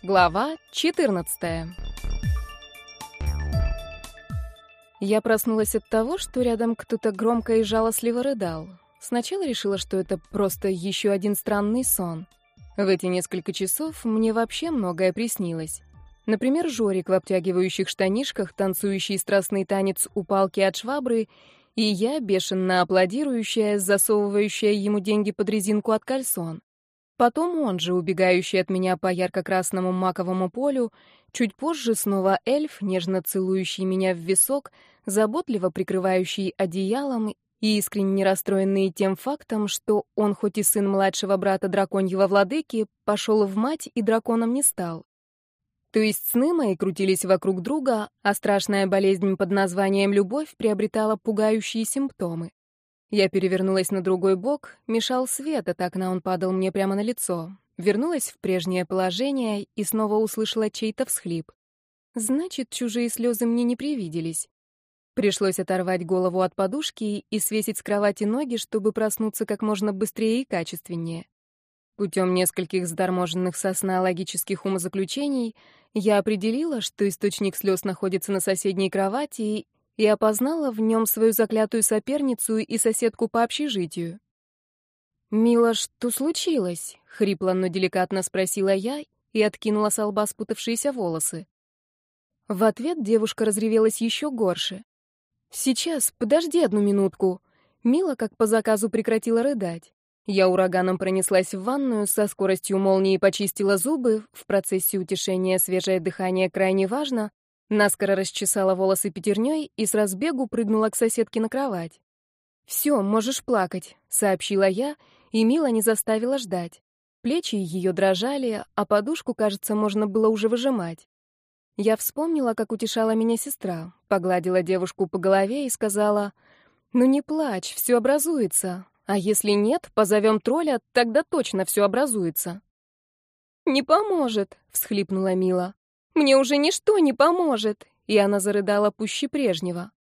Глава 14. Я проснулась от того, что рядом кто-то громко и жалостливо рыдал. Сначала решила, что это просто еще один странный сон. В эти несколько часов мне вообще многое приснилось. Например, Жорик в обтягивающих штанишках, танцующий страстный танец у палки от швабры, и я, бешено аплодирующая, засовывающая ему деньги под резинку от кальсон. Потом он же, убегающий от меня по ярко-красному маковому полю, чуть позже снова эльф, нежно целующий меня в висок, заботливо прикрывающий одеялом и искренне расстроенный тем фактом, что он, хоть и сын младшего брата драконьего владыки, пошел в мать и драконом не стал. То есть сны мои крутились вокруг друга, а страшная болезнь под названием «любовь» приобретала пугающие симптомы. Я перевернулась на другой бок, мешал свет, от окна он падал мне прямо на лицо. Вернулась в прежнее положение и снова услышала чей-то всхлип. Значит, чужие слезы мне не привиделись. Пришлось оторвать голову от подушки и свесить с кровати ноги, чтобы проснуться как можно быстрее и качественнее. Путем нескольких заторможенных сосна логических умозаключений я определила, что источник слез находится на соседней кровати и опознала в нем свою заклятую соперницу и соседку по общежитию. «Мила, что случилось?» — хрипло, но деликатно спросила я и откинула с лба спутавшиеся волосы. В ответ девушка разревелась еще горше. «Сейчас, подожди одну минутку». Мила, как по заказу, прекратила рыдать. Я ураганом пронеслась в ванную, со скоростью молнии почистила зубы, в процессе утешения свежее дыхание крайне важно, Наскоро расчесала волосы пятерней и с разбегу прыгнула к соседке на кровать. «Все, можешь плакать», — сообщила я, и Мила не заставила ждать. Плечи ее дрожали, а подушку, кажется, можно было уже выжимать. Я вспомнила, как утешала меня сестра, погладила девушку по голове и сказала, «Ну не плачь, все образуется, а если нет, позовем тролля, тогда точно все образуется». «Не поможет», — всхлипнула Мила. Мне уже ничто не поможет!» И она зарыдала пуще прежнего.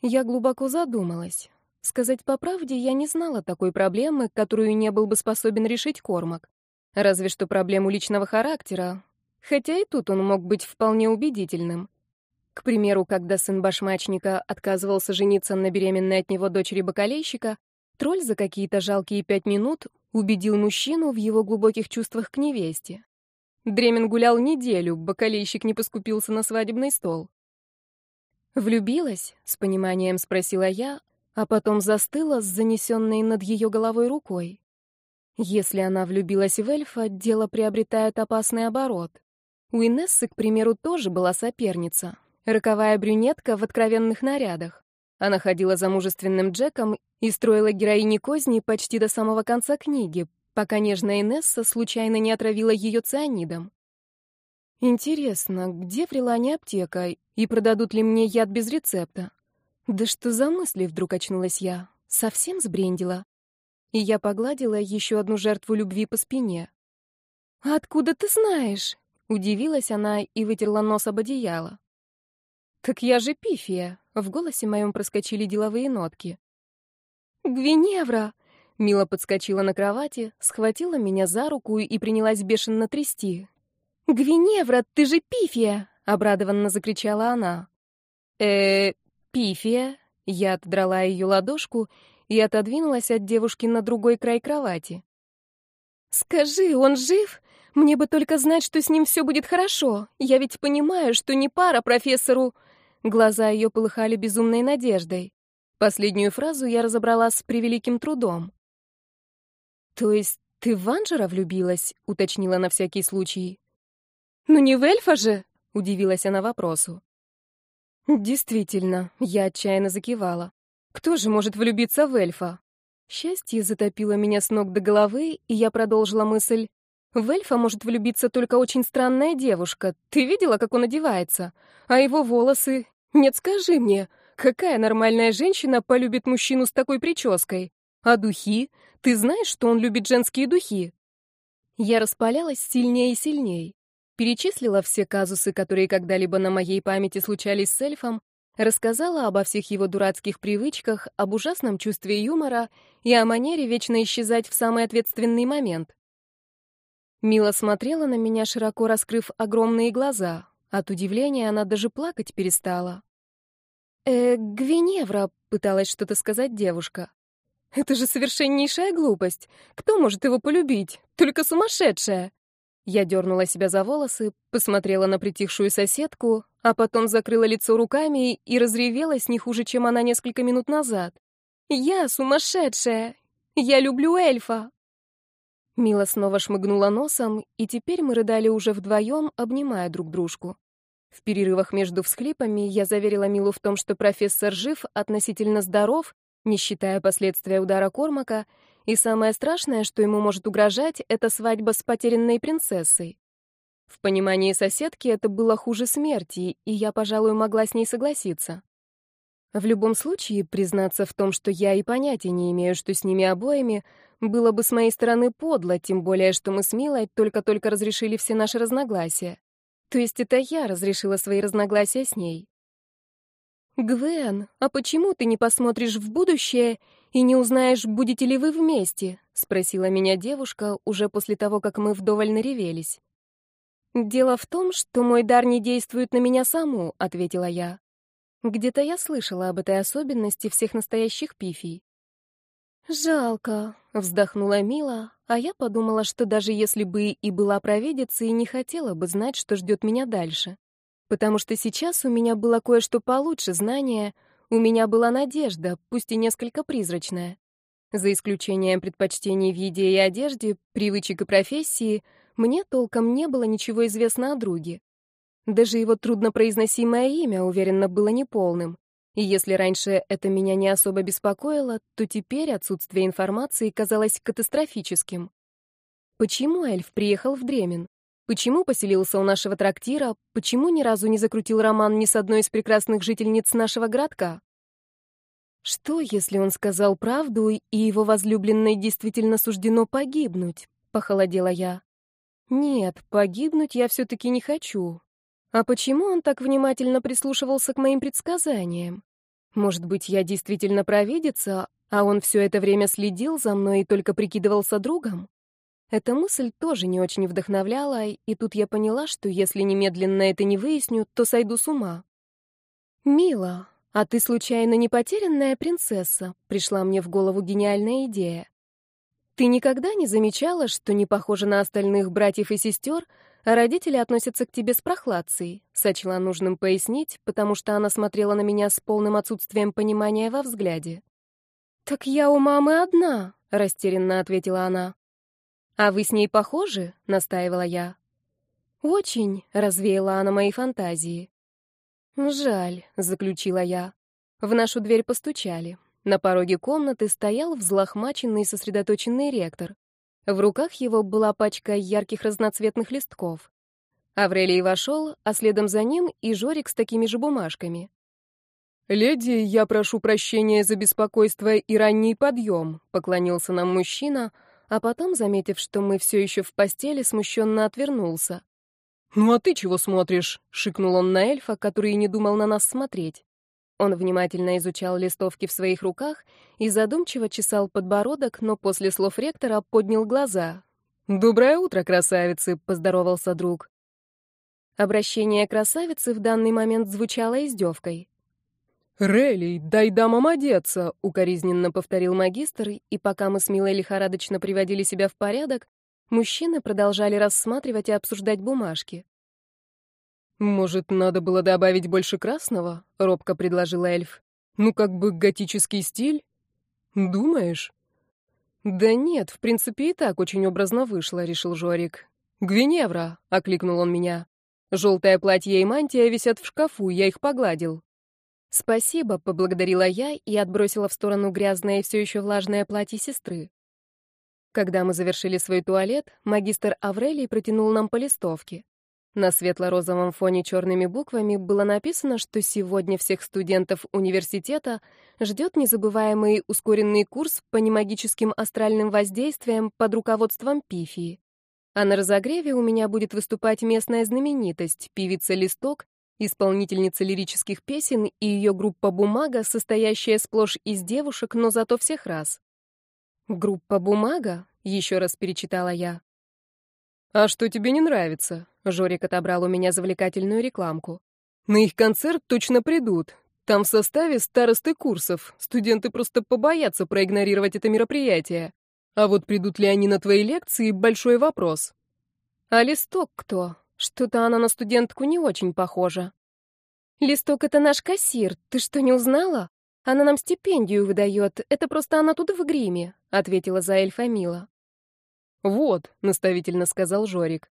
Я глубоко задумалась. Сказать по правде, я не знала такой проблемы, которую не был бы способен решить Кормак. Разве что проблему личного характера. Хотя и тут он мог быть вполне убедительным. К примеру, когда сын башмачника отказывался жениться на беременной от него дочери бакалейщика, тролль за какие-то жалкие пять минут убедил мужчину в его глубоких чувствах к невесте. Дремин гулял неделю, бокалейщик не поскупился на свадебный стол. «Влюбилась?» — с пониманием спросила я, а потом застыла с занесенной над ее головой рукой. Если она влюбилась в эльфа, дело приобретает опасный оборот. У Инессы, к примеру, тоже была соперница. Роковая брюнетка в откровенных нарядах. Она ходила за мужественным Джеком и строила героини козни почти до самого конца книги, пока нежная Несса случайно не отравила ее цианидом. Интересно, где в Рилане аптека и продадут ли мне яд без рецепта? Да что за мысли вдруг очнулась я? Совсем сбрендила. И я погладила еще одну жертву любви по спине. «А «Откуда ты знаешь?» — удивилась она и вытерла нос об одеяло. «Так я же пифия!» — в голосе моем проскочили деловые нотки. «Гвиневра!» Мила подскочила на кровати, схватила меня за руку и принялась бешено трясти. «Гвиневра, ты же пифия!» — обрадованно закричала она. э пифия?» Я отдрала ее ладошку и отодвинулась от девушки на другой край кровати. «Скажи, он жив? Мне бы только знать, что с ним все будет хорошо. Я ведь понимаю, что не пара профессору...» Глаза ее полыхали безумной надеждой. Последнюю фразу я разобрала с превеликим трудом. «То есть ты в Анжера влюбилась?» — уточнила на всякий случай. «Ну не в эльфа же!» — удивилась она вопросу. «Действительно», — я отчаянно закивала. «Кто же может влюбиться в эльфа?» Счастье затопило меня с ног до головы, и я продолжила мысль. В эльфа может влюбиться только очень странная девушка. Ты видела, как он одевается? А его волосы? Нет, скажи мне, какая нормальная женщина полюбит мужчину с такой прической? А духи? Ты знаешь, что он любит женские духи? Я распалялась сильнее и сильнее. Перечислила все казусы, которые когда-либо на моей памяти случались с эльфом, рассказала обо всех его дурацких привычках, об ужасном чувстве юмора и о манере вечно исчезать в самый ответственный момент. Мила смотрела на меня, широко раскрыв огромные глаза. От удивления она даже плакать перестала. «Э, Гвиневра», — пыталась что-то сказать девушка. Это же совершеннейшая глупость. Кто может его полюбить? Только сумасшедшая. Я дернула себя за волосы, посмотрела на притихшую соседку, а потом закрыла лицо руками и разревелась не хуже, чем она несколько минут назад. «Я сумасшедшая! Я люблю эльфа!» Мила снова шмыгнула носом, и теперь мы рыдали уже вдвоем, обнимая друг дружку. В перерывах между всхлипами я заверила Милу в том, что профессор жив, относительно здоров, не считая последствия удара Кормака, и самое страшное, что ему может угрожать, это свадьба с потерянной принцессой. В понимании соседки это было хуже смерти, и я, пожалуй, могла с ней согласиться. В любом случае, признаться в том, что я и понятия не имею, что с ними обоими, было бы с моей стороны подло, тем более, что мы с Милой только-только разрешили все наши разногласия. То есть это я разрешила свои разногласия с ней. «Гвен, а почему ты не посмотришь в будущее и не узнаешь, будете ли вы вместе?» — спросила меня девушка уже после того, как мы вдоволь наревелись. «Дело в том, что мой дар не действует на меня саму», — ответила я. Где-то я слышала об этой особенности всех настоящих пифий. «Жалко», — вздохнула Мила, а я подумала, что даже если бы и была провидицей, не хотела бы знать, что ждет меня дальше. Потому что сейчас у меня было кое-что получше знания, у меня была надежда, пусть и несколько призрачная. За исключением предпочтений в еде и одежде, привычек и профессии, мне толком не было ничего известно о друге. Даже его труднопроизносимое имя, уверенно, было неполным. И если раньше это меня не особо беспокоило, то теперь отсутствие информации казалось катастрофическим. Почему эльф приехал в Дремен? Почему поселился у нашего трактира? Почему ни разу не закрутил роман ни с одной из прекрасных жительниц нашего городка? Что, если он сказал правду, и его возлюбленной действительно суждено погибнуть? Похолодела я. Нет, погибнуть я все-таки не хочу. А почему он так внимательно прислушивался к моим предсказаниям? Может быть, я действительно провидица, а он все это время следил за мной и только прикидывался другом? Эта мысль тоже не очень вдохновляла, и тут я поняла, что если немедленно это не выясню, то сойду с ума. «Мила, а ты случайно не потерянная принцесса?» — пришла мне в голову гениальная идея. «Ты никогда не замечала, что не похожа на остальных братьев и сестер, а родители относятся к тебе с прохладцей?» — сочла нужным пояснить, потому что она смотрела на меня с полным отсутствием понимания во взгляде. «Так я у мамы одна», — растерянно ответила она. «А вы с ней похожи?» — настаивала я. «Очень», — развеяла она мои фантазии. «Жаль», — заключила я. В нашу дверь постучали. На пороге комнаты стоял взлохмаченный и сосредоточенный ректор. В руках его была пачка ярких разноцветных листков. Аврелий вошел, а следом за ним и Жорик с такими же бумажками. «Леди, я прошу прощения за беспокойство и ранний подъем», — поклонился нам мужчина, — а потом, заметив, что мы все еще в постели, смущенно отвернулся. «Ну а ты чего смотришь?» — шикнул он на эльфа, который не думал на нас смотреть. Он внимательно изучал листовки в своих руках и задумчиво чесал подбородок, но после слов ректора поднял глаза. «Доброе утро, красавицы!» — поздоровался друг. Обращение красавицы в данный момент звучало издевкой. «Релли, дай дама одеться!» — укоризненно повторил магистр, и пока мы с Милой лихорадочно приводили себя в порядок, мужчины продолжали рассматривать и обсуждать бумажки. «Может, надо было добавить больше красного?» — робко предложил эльф. «Ну, как бы готический стиль?» «Думаешь?» «Да нет, в принципе, и так очень образно вышло», — решил Жорик. «Гвиневра!» — окликнул он меня. «Желтое платье и мантия висят в шкафу, я их погладил. «Спасибо», — поблагодарила я и отбросила в сторону грязное и все еще влажное платье сестры. Когда мы завершили свой туалет, магистр Аврелий протянул нам по листовке. На светло-розовом фоне черными буквами было написано, что сегодня всех студентов университета ждет незабываемый ускоренный курс по немагическим астральным воздействиям под руководством Пифии. А на разогреве у меня будет выступать местная знаменитость, певица Листок, исполнительница лирических песен и ее группа «Бумага», состоящая сплошь из девушек, но зато всех раз. «Группа «Бумага»?» — еще раз перечитала я. «А что тебе не нравится?» — Жорик отобрал у меня завлекательную рекламку. «На их концерт точно придут. Там в составе старосты курсов. Студенты просто побоятся проигнорировать это мероприятие. А вот придут ли они на твои лекции — большой вопрос». «А листок кто?» Что-то она на студентку не очень похожа. Листок — это наш кассир. Ты что, не узнала? Она нам стипендию выдает. Это просто она тут в гриме», — ответила за эльфа Мила. «Вот», — наставительно сказал Жорик.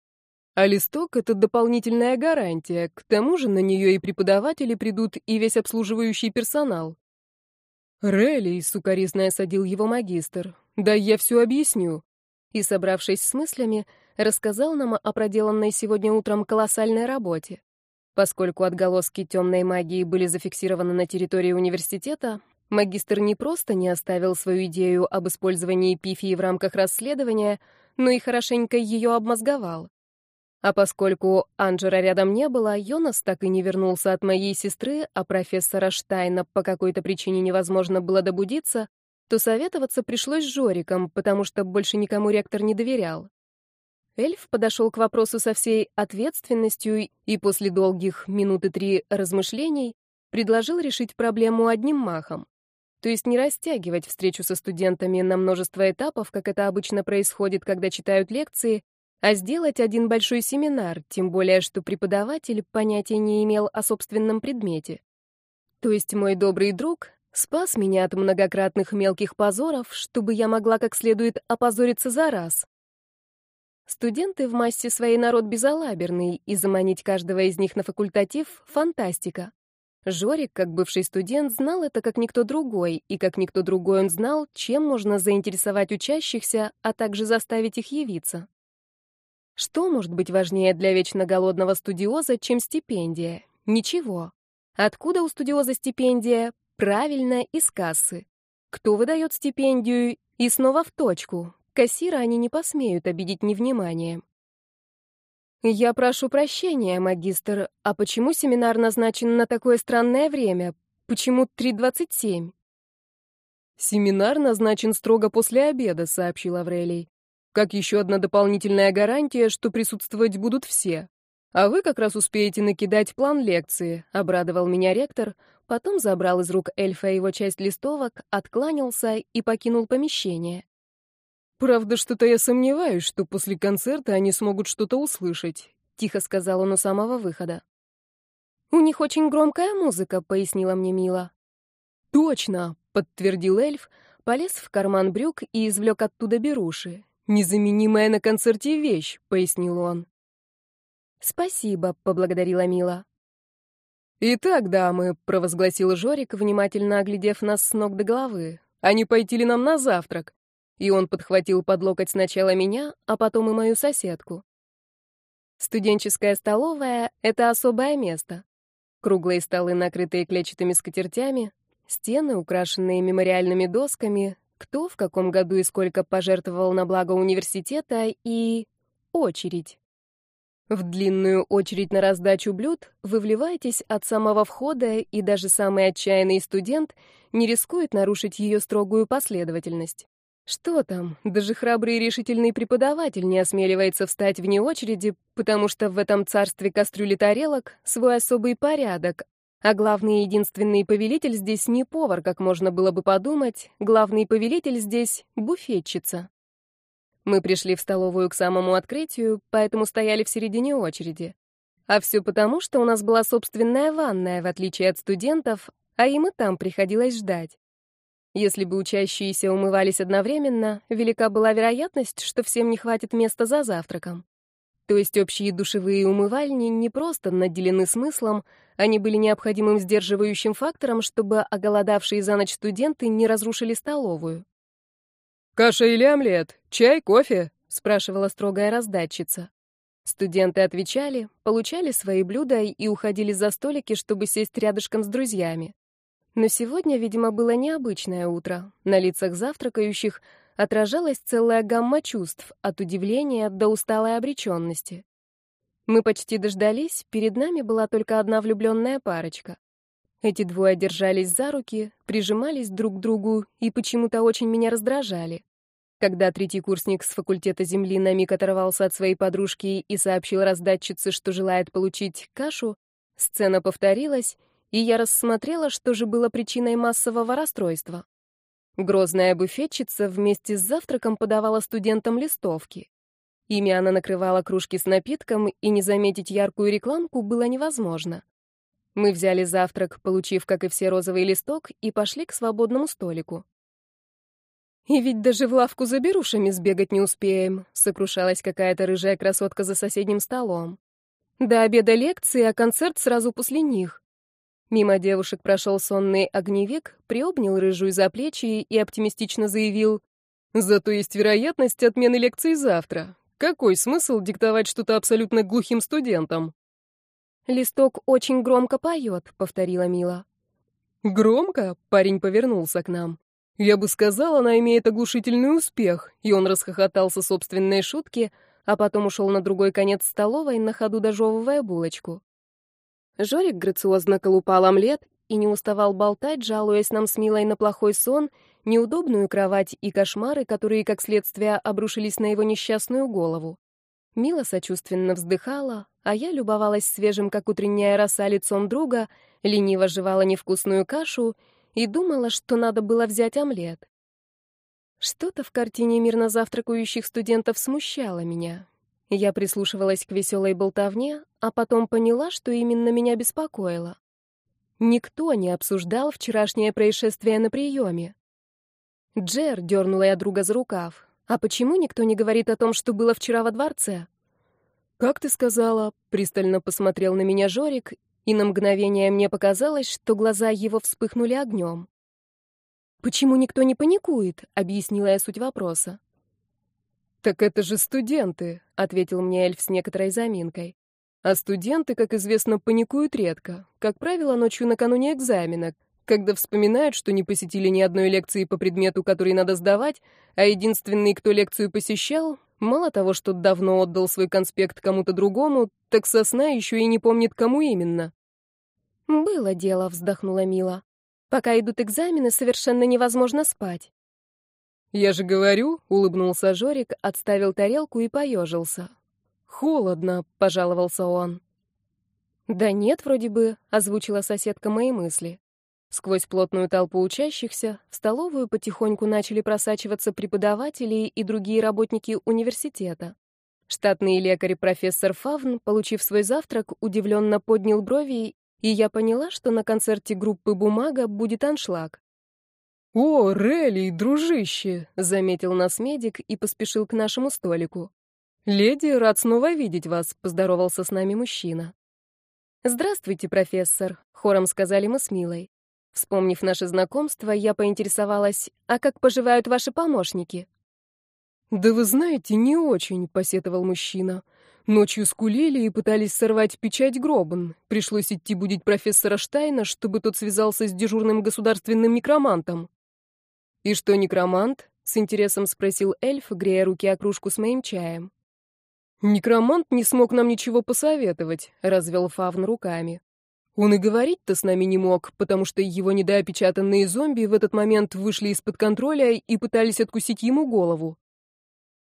«А листок — это дополнительная гарантия. К тому же на нее и преподаватели придут, и весь обслуживающий персонал». «Релли», — сукоризно садил его магистр. «Да я все объясню». И, собравшись с мыслями, — рассказал нам о проделанной сегодня утром колоссальной работе. Поскольку отголоски темной магии были зафиксированы на территории университета, магистр не просто не оставил свою идею об использовании пифии в рамках расследования, но и хорошенько ее обмозговал. А поскольку Анджера рядом не было, Йонас так и не вернулся от моей сестры, а профессора Штайна по какой-то причине невозможно было добудиться, то советоваться пришлось с Жориком, потому что больше никому ректор не доверял. Эльф подошел к вопросу со всей ответственностью и после долгих минуты три размышлений предложил решить проблему одним махом. То есть не растягивать встречу со студентами на множество этапов, как это обычно происходит, когда читают лекции, а сделать один большой семинар, тем более что преподаватель понятия не имел о собственном предмете. То есть мой добрый друг спас меня от многократных мелких позоров, чтобы я могла как следует опозориться за раз. Студенты в массе своей народ безалаберный, и заманить каждого из них на факультатив — фантастика. Жорик, как бывший студент, знал это как никто другой, и как никто другой он знал, чем можно заинтересовать учащихся, а также заставить их явиться. Что может быть важнее для вечно голодного студиоза, чем стипендия? Ничего. Откуда у студиоза стипендия? Правильно, из кассы. Кто выдает стипендию? И снова в точку. Кассира они не посмеют обидеть невниманием. «Я прошу прощения, магистр, а почему семинар назначен на такое странное время? Почему 3.27?» «Семинар назначен строго после обеда», — сообщил Аврелий. «Как еще одна дополнительная гарантия, что присутствовать будут все. А вы как раз успеете накидать план лекции», — обрадовал меня ректор, потом забрал из рук эльфа его часть листовок, откланялся и покинул помещение. «Правда, что-то я сомневаюсь, что после концерта они смогут что-то услышать», — тихо сказал он у самого выхода. «У них очень громкая музыка», — пояснила мне Мила. «Точно», — подтвердил эльф, полез в карман брюк и извлек оттуда беруши. «Незаменимая на концерте вещь», — пояснил он. «Спасибо», — поблагодарила Мила. «Итак, дамы», — провозгласил Жорик, внимательно оглядев нас с ног до головы, — они не пойти ли нам на завтрак?» и он подхватил под локоть сначала меня, а потом и мою соседку. Студенческая столовая — это особое место. Круглые столы, накрытые клетчатыми скатертями, стены, украшенные мемориальными досками, кто в каком году и сколько пожертвовал на благо университета и... очередь. В длинную очередь на раздачу блюд вы вливаетесь от самого входа, и даже самый отчаянный студент не рискует нарушить ее строгую последовательность. Что там, даже храбрый и решительный преподаватель не осмеливается встать вне очереди, потому что в этом царстве кастрюли тарелок свой особый порядок, а главный и единственный повелитель здесь не повар, как можно было бы подумать, главный повелитель здесь — буфетчица. Мы пришли в столовую к самому открытию, поэтому стояли в середине очереди. А все потому, что у нас была собственная ванная, в отличие от студентов, а им и там приходилось ждать. Если бы учащиеся умывались одновременно, велика была вероятность, что всем не хватит места за завтраком. То есть общие душевые умывальни не просто наделены смыслом, они были необходимым сдерживающим фактором, чтобы оголодавшие за ночь студенты не разрушили столовую. «Каша или омлет? Чай, кофе?» — спрашивала строгая раздатчица. Студенты отвечали, получали свои блюда и уходили за столики, чтобы сесть рядышком с друзьями. Но сегодня, видимо, было необычное утро. На лицах завтракающих отражалась целая гамма чувств, от удивления до усталой обреченности. Мы почти дождались, перед нами была только одна влюбленная парочка. Эти двое держались за руки, прижимались друг к другу и почему-то очень меня раздражали. Когда третий курсник с факультета земли на миг оторвался от своей подружки и сообщил раздатчице, что желает получить кашу, сцена повторилась — и я рассмотрела, что же было причиной массового расстройства. Грозная буфетчица вместе с завтраком подавала студентам листовки. Ими она накрывала кружки с напитком, и не заметить яркую рекламку было невозможно. Мы взяли завтрак, получив, как и все, розовый листок, и пошли к свободному столику. «И ведь даже в лавку за берушами сбегать не успеем», — сокрушалась какая-то рыжая красотка за соседним столом. «До обеда лекции, а концерт сразу после них». Мимо девушек прошел сонный огневик, приобнял рыжую за плечи и оптимистично заявил, «Зато есть вероятность отмены лекции завтра. Какой смысл диктовать что-то абсолютно глухим студентам?» «Листок очень громко поет», — повторила Мила. «Громко?» — парень повернулся к нам. «Я бы сказал, она имеет оглушительный успех», и он расхохотался собственной шутки, а потом ушел на другой конец столовой, на ходу дожевывая булочку. Жорик грациозно колупал омлет и не уставал болтать, жалуясь нам с Милой на плохой сон, неудобную кровать и кошмары, которые, как следствие, обрушились на его несчастную голову. Мила сочувственно вздыхала, а я любовалась свежим, как утренняя роса, лицом друга, лениво жевала невкусную кашу и думала, что надо было взять омлет. Что-то в картине мирно завтракающих студентов смущало меня. Я прислушивалась к веселой болтовне, а потом поняла, что именно меня беспокоило. Никто не обсуждал вчерашнее происшествие на приеме. Джер дернула я друга за рукав. «А почему никто не говорит о том, что было вчера во дворце?» «Как ты сказала?» — пристально посмотрел на меня Жорик, и на мгновение мне показалось, что глаза его вспыхнули огнем. «Почему никто не паникует?» — объяснила я суть вопроса. «Так это же студенты», — ответил мне эльф с некоторой заминкой. «А студенты, как известно, паникуют редко. Как правило, ночью накануне экзамена, когда вспоминают, что не посетили ни одной лекции по предмету, который надо сдавать, а единственный, кто лекцию посещал, мало того, что давно отдал свой конспект кому-то другому, так сосна еще и не помнит, кому именно». «Было дело», — вздохнула Мила. «Пока идут экзамены, совершенно невозможно спать. «Я же говорю», — улыбнулся Жорик, отставил тарелку и поежился. «Холодно», — пожаловался он. «Да нет, вроде бы», — озвучила соседка мои мысли. Сквозь плотную толпу учащихся в столовую потихоньку начали просачиваться преподаватели и другие работники университета. Штатный лекарь профессор Фавн, получив свой завтрак, удивленно поднял брови, и я поняла, что на концерте группы «Бумага» будет аншлаг. «О, Релли, дружище!» — заметил нас медик и поспешил к нашему столику. «Леди, рад снова видеть вас», — поздоровался с нами мужчина. «Здравствуйте, профессор», — хором сказали мы с Милой. Вспомнив наше знакомство, я поинтересовалась, «А как поживают ваши помощники?» «Да вы знаете, не очень», — посетовал мужчина. «Ночью скулили и пытались сорвать печать Гробан. Пришлось идти будить профессора Штайна, чтобы тот связался с дежурным государственным некромантом». «И что, некромант?» — с интересом спросил эльф, грея руки о кружку с моим чаем. «Некромант не смог нам ничего посоветовать», — развел Фавн руками. Он и говорить-то с нами не мог, потому что его недоопечатанные зомби в этот момент вышли из-под контроля и пытались откусить ему голову.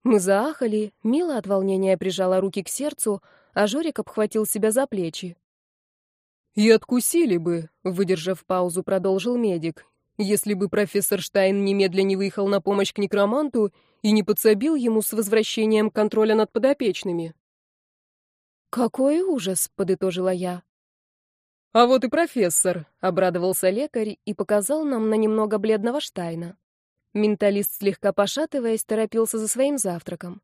Мы заахали, Мила от волнения прижала руки к сердцу, а Жорик обхватил себя за плечи. «И откусили бы», — выдержав паузу, продолжил медик, если бы профессор Штайн немедленно не выехал на помощь к некроманту и не подсобил ему с возвращением контроля над подопечными. «Какой ужас!» — подытожила я. «А вот и профессор!» — обрадовался лекарь и показал нам на немного бледного Штайна. Менталист, слегка пошатываясь, торопился за своим завтраком.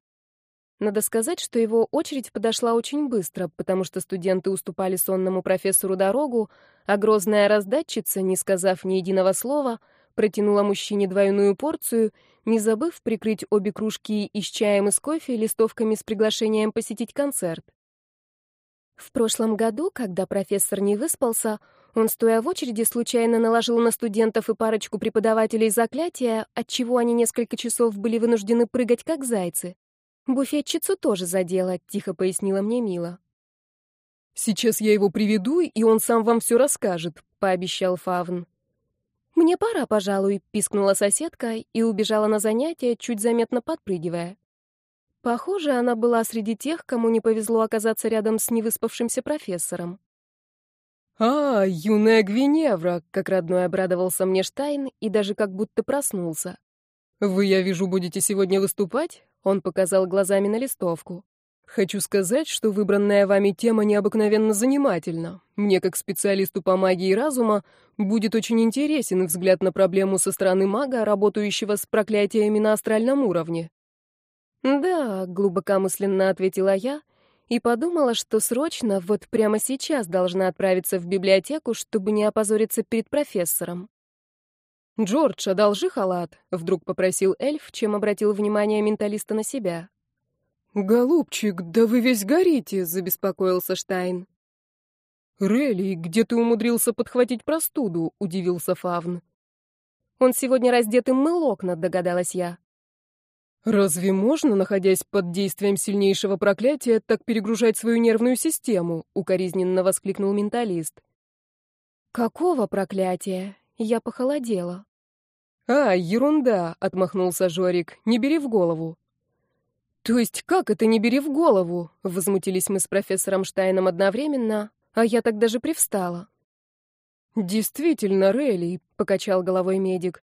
Надо сказать, что его очередь подошла очень быстро, потому что студенты уступали сонному профессору дорогу, а грозная раздатчица, не сказав ни единого слова, протянула мужчине двойную порцию, не забыв прикрыть обе кружки и с чаем и с кофе листовками с приглашением посетить концерт. В прошлом году, когда профессор не выспался, он, стоя в очереди, случайно наложил на студентов и парочку преподавателей заклятия, отчего они несколько часов были вынуждены прыгать как зайцы. Буфетчицу тоже задела, тихо пояснила мне Мила. Сейчас я его приведу, и он сам вам все расскажет, пообещал Фавн. Мне пора, пожалуй, пискнула соседка и убежала на занятия, чуть заметно подпрыгивая. Похоже, она была среди тех, кому не повезло оказаться рядом с невыспавшимся профессором. «А, юная Гвиневра!» — как родной обрадовался мне Штайн и даже как будто проснулся. «Вы, я вижу, будете сегодня выступать? Он показал глазами на листовку. Хочу сказать, что выбранная вами тема необыкновенно занимательна. Мне, как специалисту по магии разума, будет очень интересен взгляд на проблему со стороны мага, работающего с проклятиями на астральном уровне. Да, глубокомысленно ответила я и подумала, что срочно, вот прямо сейчас должна отправиться в библиотеку, чтобы не опозориться перед профессором. «Джордж, одолжи халат», — вдруг попросил эльф, чем обратил внимание менталиста на себя. «Голубчик, да вы весь горите», — забеспокоился Штайн. «Релли, где ты умудрился подхватить простуду?» — удивился Фавн. «Он сегодня раздет им мыл окна», — догадалась я. «Разве можно, находясь под действием сильнейшего проклятия, так перегружать свою нервную систему?» — укоризненно воскликнул менталист. «Какого проклятия?» — я похолодела. «А, ерунда!» — отмахнулся Жорик. «Не бери в голову!» «То есть как это не бери в голову?» — возмутились мы с профессором Штайном одновременно, а я так даже привстала. «Действительно, Релли», — покачал головой медик.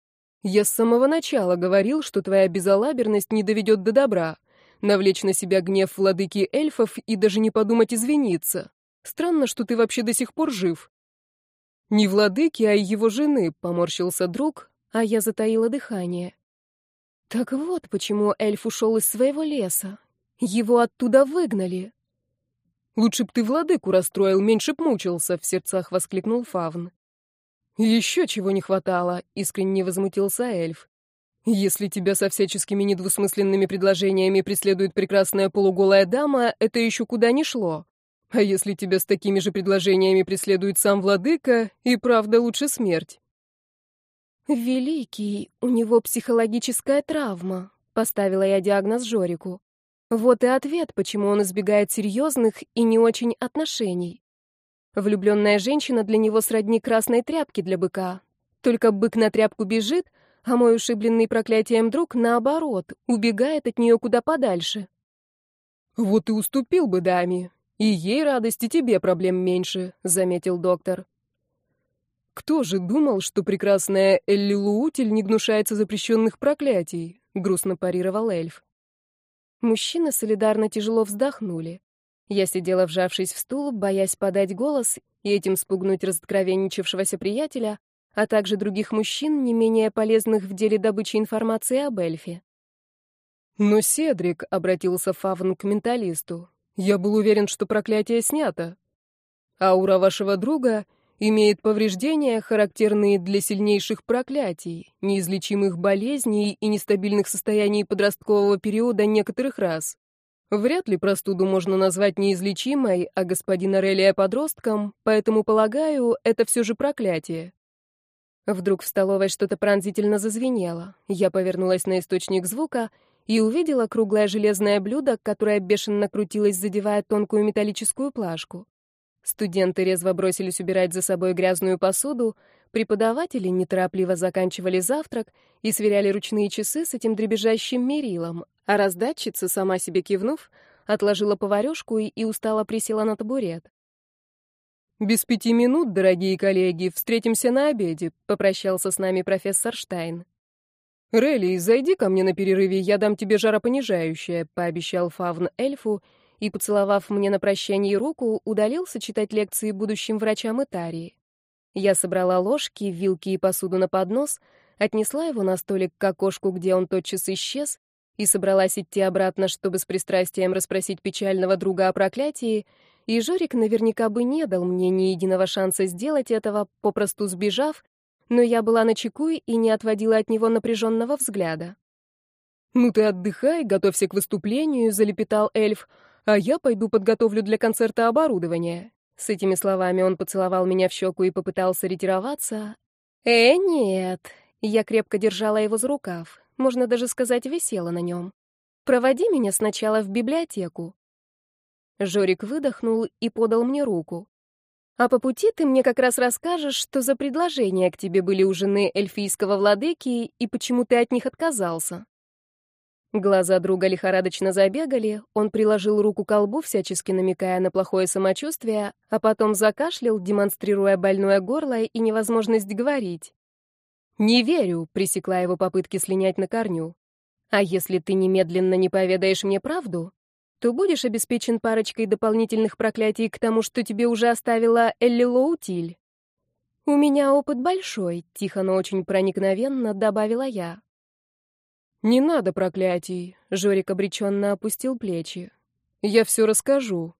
«Я с самого начала говорил, что твоя безалаберность не доведет до добра. Навлечь на себя гнев владыки эльфов и даже не подумать извиниться. Странно, что ты вообще до сих пор жив». «Не владыки, а его жены», — поморщился друг, а я затаила дыхание. Так вот, почему эльф ушел из своего леса. Его оттуда выгнали. «Лучше б ты владыку расстроил, меньше б мучился», — в сердцах воскликнул Фавн. «Еще чего не хватало», — искренне возмутился эльф. «Если тебя со всяческими недвусмысленными предложениями преследует прекрасная полуголая дама, это еще куда ни шло. А если тебя с такими же предложениями преследует сам владыка, и правда лучше смерть». Великий, у него психологическая травма, поставила я диагноз Жорику. Вот и ответ, почему он избегает серьезных и не очень отношений. Влюбленная женщина для него сродни красной тряпки для быка. Только бык на тряпку бежит, а мой ушибленный проклятием друг, наоборот, убегает от нее куда подальше. «Вот и уступил бы даме. И ей радость, и тебе проблем меньше», — заметил доктор. Кто же думал, что прекрасная Эллилуутель не гнушается запрещенных проклятий? Грустно парировал эльф. Мужчины солидарно тяжело вздохнули. Я сидела, вжавшись в стул, боясь подать голос и этим спугнуть разоткровенничавшегося приятеля, а также других мужчин, не менее полезных в деле добычи информации об эльфе. «Но Седрик», — обратился Фавн к менталисту, — «я был уверен, что проклятие снято. Аура вашего друга имеет повреждения, характерные для сильнейших проклятий, неизлечимых болезней и нестабильных состояний подросткового периода некоторых раз. Вряд ли простуду можно назвать неизлечимой, а господина Релия подростком, поэтому, полагаю, это все же проклятие. Вдруг в столовой что-то пронзительно зазвенело. Я повернулась на источник звука и увидела круглое железное блюдо, которое бешено крутилось, задевая тонкую металлическую плашку. Студенты резво бросились убирать за собой грязную посуду, преподаватели неторопливо заканчивали завтрак и сверяли ручные часы с этим дребезжащим мерилом, а раздатчица, сама себе кивнув, отложила поварёшку и, и устало присела на табурет. «Без пяти минут, дорогие коллеги, встретимся на обеде», — попрощался с нами профессор Штайн. «Релли, зайди ко мне на перерыве, я дам тебе жаропонижающее», — пообещал Фавн эльфу, — и, поцеловав мне на прощание руку, удалился читать лекции будущим врачам Итарии. Я собрала ложки, вилки и посуду на поднос, отнесла его на столик к окошку, где он тотчас исчез, и собралась идти обратно, чтобы с пристрастием расспросить печального друга о проклятии, и Жорик наверняка бы не дал мне ни единого шанса сделать этого, попросту сбежав, но я была на чеку и не отводила от него напряженного взгляда. «Ну ты отдыхай, готовься к выступлению», — залепетал эльф, а я пойду подготовлю для концерта оборудование». С этими словами он поцеловал меня в щеку и попытался ретироваться. «Э, нет!» Я крепко держала его за рукав, можно даже сказать, висела на нем. «Проводи меня сначала в библиотеку». Жорик выдохнул и подал мне руку. «А по пути ты мне как раз расскажешь, что за предложения к тебе были у жены эльфийского владыки и почему ты от них отказался». Глаза друга лихорадочно забегали, он приложил руку к колбу, всячески намекая на плохое самочувствие, а потом закашлял, демонстрируя больное горло и невозможность говорить. «Не верю», — пресекла его попытки слинять на корню. «А если ты немедленно не поведаешь мне правду, то будешь обеспечен парочкой дополнительных проклятий к тому, что тебе уже оставила Элли Лоутиль». «У меня опыт большой», — тихо, но очень проникновенно добавила я. «Не надо проклятий», — Жорик обреченно опустил плечи. «Я все расскажу.